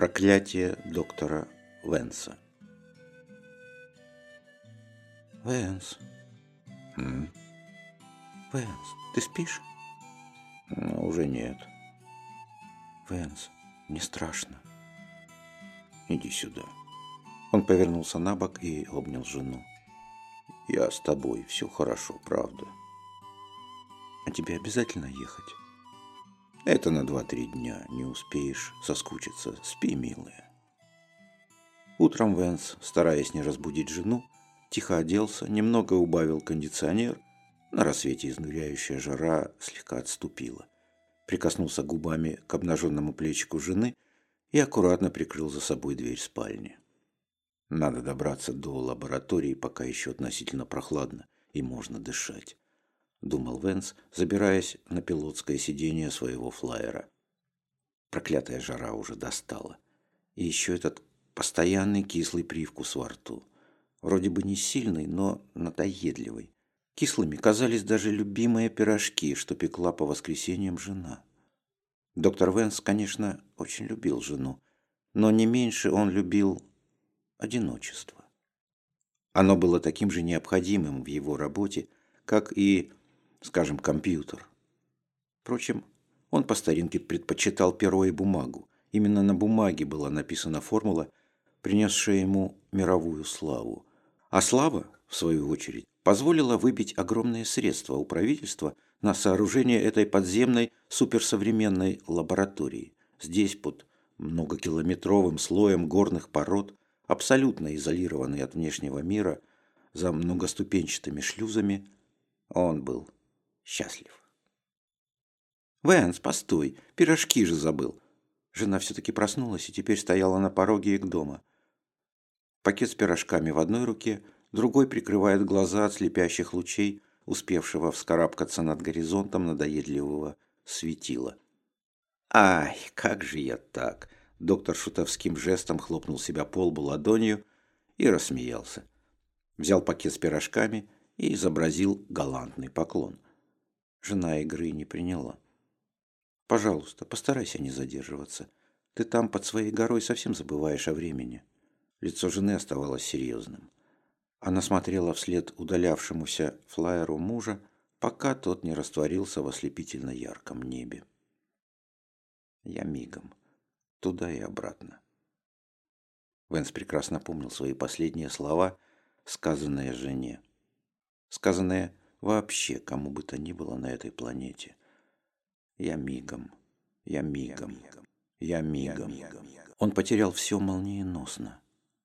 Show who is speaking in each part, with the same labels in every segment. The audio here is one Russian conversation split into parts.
Speaker 1: Проклятие доктора Венса.
Speaker 2: Венс,
Speaker 1: М?
Speaker 2: Венс, ты спишь?
Speaker 1: Ну, уже нет.
Speaker 2: Венс, не страшно.
Speaker 1: Иди сюда.
Speaker 2: Он повернулся на бок и обнял жену.
Speaker 1: Я с тобой. Все хорошо, правда.
Speaker 2: А тебе обязательно ехать?
Speaker 1: Это на два-три дня. Не успеешь соскучиться. Спи, милая.
Speaker 2: Утром Венс, стараясь не разбудить жену, тихо оделся, немного убавил кондиционер. На рассвете изнуряющая жара слегка отступила. Прикоснулся губами к обнаженному плечику жены и аккуратно прикрыл за собой дверь спальни. Надо добраться до лаборатории, пока еще относительно прохладно и можно дышать, думал Венс, забираясь на пилотское сиденье своего флайера. Проклятая жара уже достала. И еще этот постоянный кислый привкус во рту. Вроде бы не сильный, но надоедливый. Кислыми казались даже любимые пирожки, что пекла по воскресеньям жена. Доктор Венс, конечно, очень любил жену, но не меньше он любил одиночество. Оно было таким же необходимым в его работе, как и, скажем, компьютер. Впрочем, он по старинке предпочитал перо и бумагу. Именно на бумаге была написана формула, принесшая ему мировую славу. А слава, в свою очередь, позволила выбить огромные средства у правительства на сооружение этой подземной суперсовременной лаборатории. Здесь, под многокилометровым слоем горных пород, абсолютно изолированный от внешнего мира, за многоступенчатыми шлюзами, он был счастлив. «Вэнс, постой, пирожки же забыл!» Жена все-таки проснулась и теперь стояла на пороге их дома. Пакет с пирожками в одной руке, другой прикрывает глаза от слепящих лучей, успевшего вскарабкаться над горизонтом надоедливого светила. «Ай, как же я так!» Доктор шутовским жестом хлопнул себя по лбу ладонью и рассмеялся. Взял пакет с пирожками и изобразил галантный поклон. Жена игры не приняла. «Пожалуйста, постарайся не задерживаться. Ты там под своей горой совсем забываешь о времени». Лицо жены оставалось серьезным. Она смотрела вслед удалявшемуся флайеру мужа, пока тот не растворился в ослепительно ярком небе. Я мигом туда и обратно. Венс прекрасно помнил свои последние слова, сказанные жене. Сказанные вообще кому бы то ни было на этой планете. Я мигом, я мигом, я мигом. Он потерял все молниеносно.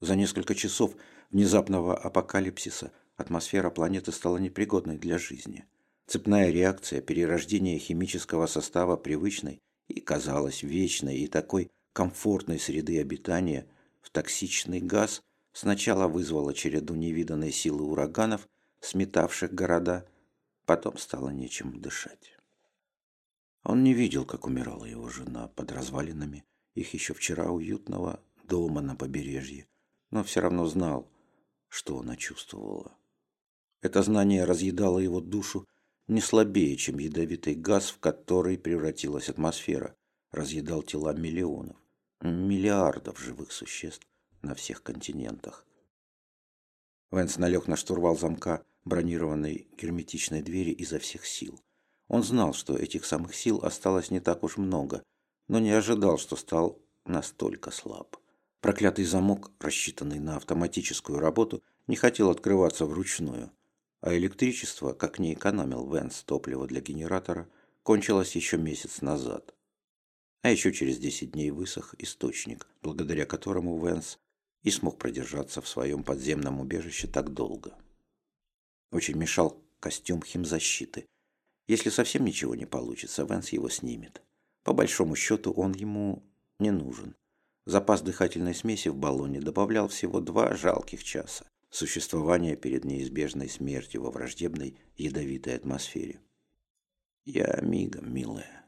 Speaker 2: За несколько часов внезапного апокалипсиса атмосфера планеты стала непригодной для жизни. Цепная реакция перерождения химического состава привычной и казалась вечной и такой комфортной среды обитания в токсичный газ сначала вызвала череду невиданной силы ураганов, сметавших города, потом стало нечем дышать. Он не видел, как умирала его жена под развалинами их еще вчера уютного дома на побережье, но все равно знал, что она чувствовала. Это знание разъедало его душу не слабее, чем ядовитый газ, в который превратилась атмосфера, разъедал тела миллионов миллиардов живых существ на всех континентах. Венс налег на штурвал замка бронированной герметичной двери изо всех сил. Он знал, что этих самых сил осталось не так уж много, но не ожидал, что стал настолько слаб. Проклятый замок, рассчитанный на автоматическую работу, не хотел открываться вручную, а электричество, как не экономил Венс топливо для генератора, кончилось еще месяц назад. А еще через 10 дней высох источник, благодаря которому Венс и смог продержаться в своем подземном убежище так долго. Очень мешал костюм химзащиты. Если совсем ничего не получится, Венс его снимет. По большому счету он ему не нужен. Запас дыхательной смеси в баллоне добавлял всего два жалких часа существования перед неизбежной смертью во враждебной ядовитой атмосфере. «Я мигом, милая»,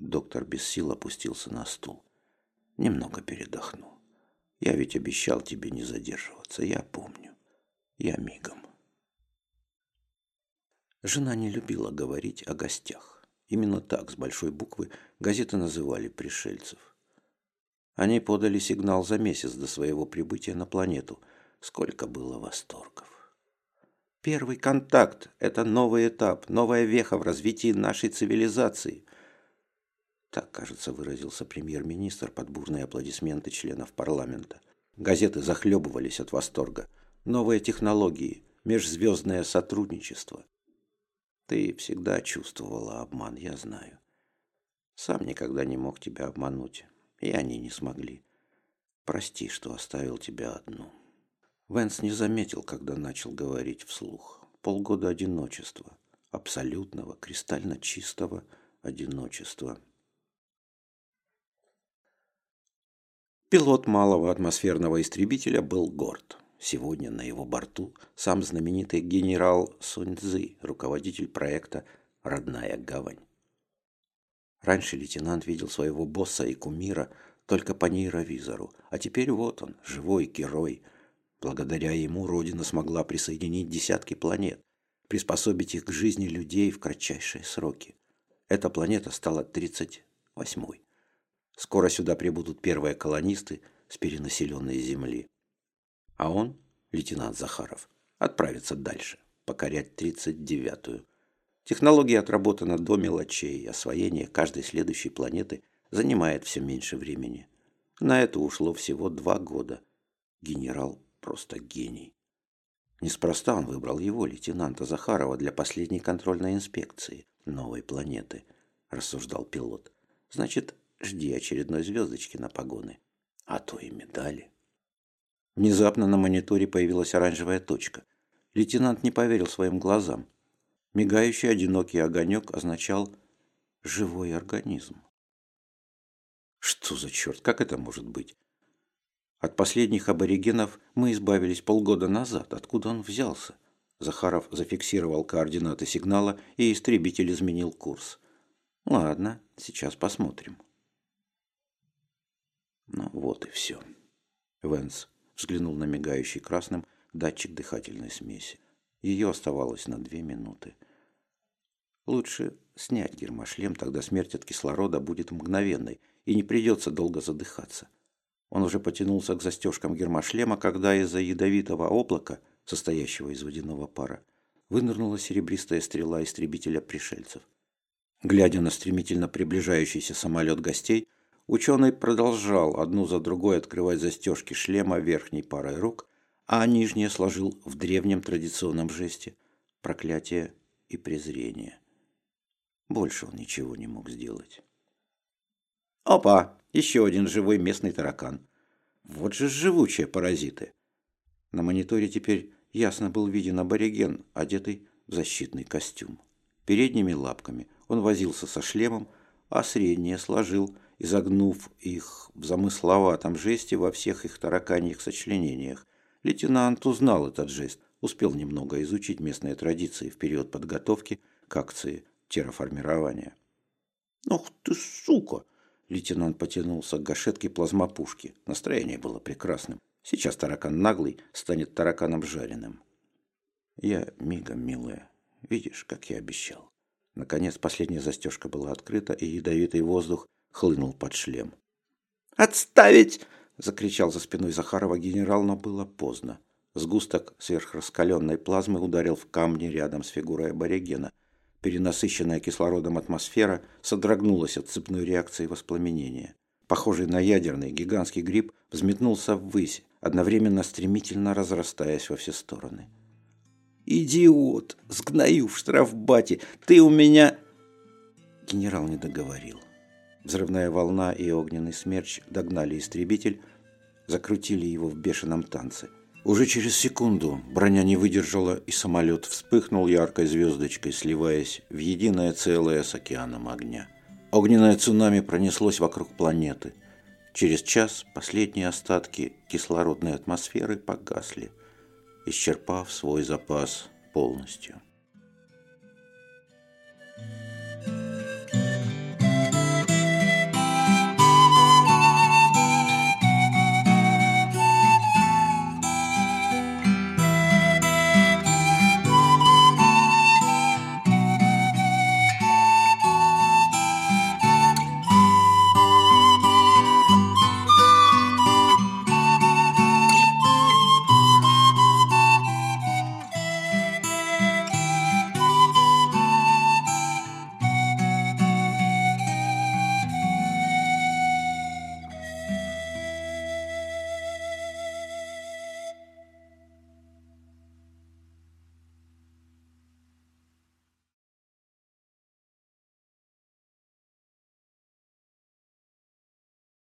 Speaker 2: Доктор без сил опустился на стул. Немного передохну. Я ведь обещал тебе не задерживаться, я помню. Я мигом. Жена не любила говорить о гостях. Именно так, с большой буквы, газеты называли пришельцев. Они подали сигнал за месяц до своего прибытия на планету. Сколько было восторгов. Первый контакт – это новый этап, новая веха в развитии нашей цивилизации. Так, кажется, выразился премьер-министр под бурные аплодисменты членов парламента. Газеты захлебывались от восторга. Новые технологии, межзвездное сотрудничество. Ты всегда чувствовала обман, я знаю. Сам никогда не мог тебя обмануть, и они не смогли. Прости, что оставил тебя одну. Венс не заметил, когда начал говорить вслух. Полгода одиночества, абсолютного, кристально чистого одиночества. Пилот малого атмосферного истребителя был горд. Сегодня на его борту сам знаменитый генерал Сунь Цзы, руководитель проекта «Родная гавань». Раньше лейтенант видел своего босса и кумира только по нейровизору, а теперь вот он, живой герой. Благодаря ему Родина смогла присоединить десятки планет, приспособить их к жизни людей в кратчайшие сроки. Эта планета стала 38-й. Скоро сюда прибудут первые колонисты с перенаселенной Земли. А он, лейтенант Захаров, отправится дальше, покорять 39-ю. Технология отработана до мелочей, освоение каждой следующей планеты занимает все меньше времени. На это ушло всего два года. Генерал просто гений. Неспроста он выбрал его, лейтенанта Захарова, для последней контрольной инспекции новой планеты, рассуждал пилот. Значит, жди очередной звездочки на погоны, а то и медали. Внезапно на мониторе появилась оранжевая точка. Лейтенант не поверил своим глазам. Мигающий одинокий огонек означал «живой организм». Что за черт, как это может быть? От последних аборигенов мы избавились полгода назад. Откуда он взялся? Захаров зафиксировал координаты сигнала, и истребитель изменил курс. Ладно, сейчас посмотрим. Ну вот и все. Венс взглянул на мигающий красным датчик дыхательной смеси. Ее оставалось на две минуты. Лучше снять гермошлем, тогда смерть от кислорода будет мгновенной, и не придется долго задыхаться. Он уже потянулся к застежкам гермошлема, когда из-за ядовитого облака, состоящего из водяного пара, вынырнула серебристая стрела истребителя пришельцев. Глядя на стремительно приближающийся самолет гостей, Ученый продолжал одну за другой открывать застежки шлема верхней парой рук, а нижние сложил в древнем традиционном жесте проклятие и презрение. Больше он ничего не мог сделать. Опа! Еще один живой местный таракан. Вот же живучие паразиты. На мониторе теперь ясно был виден абориген, одетый в защитный костюм. Передними лапками он возился со шлемом, а средние сложил – изогнув их в замысловатом жесте во всех их тараканьих сочленениях. Лейтенант узнал этот жест, успел немного изучить местные традиции в период подготовки к акции терраформирования. «Ох ты, сука!» Лейтенант потянулся к гашетке плазмопушки. Настроение было прекрасным. Сейчас таракан наглый станет тараканом жареным. Я мигом, милая. Видишь, как я обещал. Наконец, последняя застежка была открыта, и ядовитый воздух хлынул под шлем. «Отставить!» – закричал за спиной Захарова генерал, но было поздно. Сгусток сверхраскаленной плазмы ударил в камни рядом с фигурой аборигена. Перенасыщенная кислородом атмосфера содрогнулась от цепной реакции воспламенения. Похожий на ядерный гигантский гриб взметнулся ввысь, одновременно стремительно разрастаясь во все стороны. «Идиот! Сгною в штрафбате! Ты у меня...» Генерал не договорил. Взрывная волна и огненный смерч догнали истребитель, закрутили его в бешеном танце. Уже через секунду броня не выдержала, и самолет вспыхнул яркой звездочкой, сливаясь в единое целое с океаном огня. Огненное цунами пронеслось вокруг планеты. Через час последние остатки кислородной атмосферы погасли, исчерпав свой запас полностью.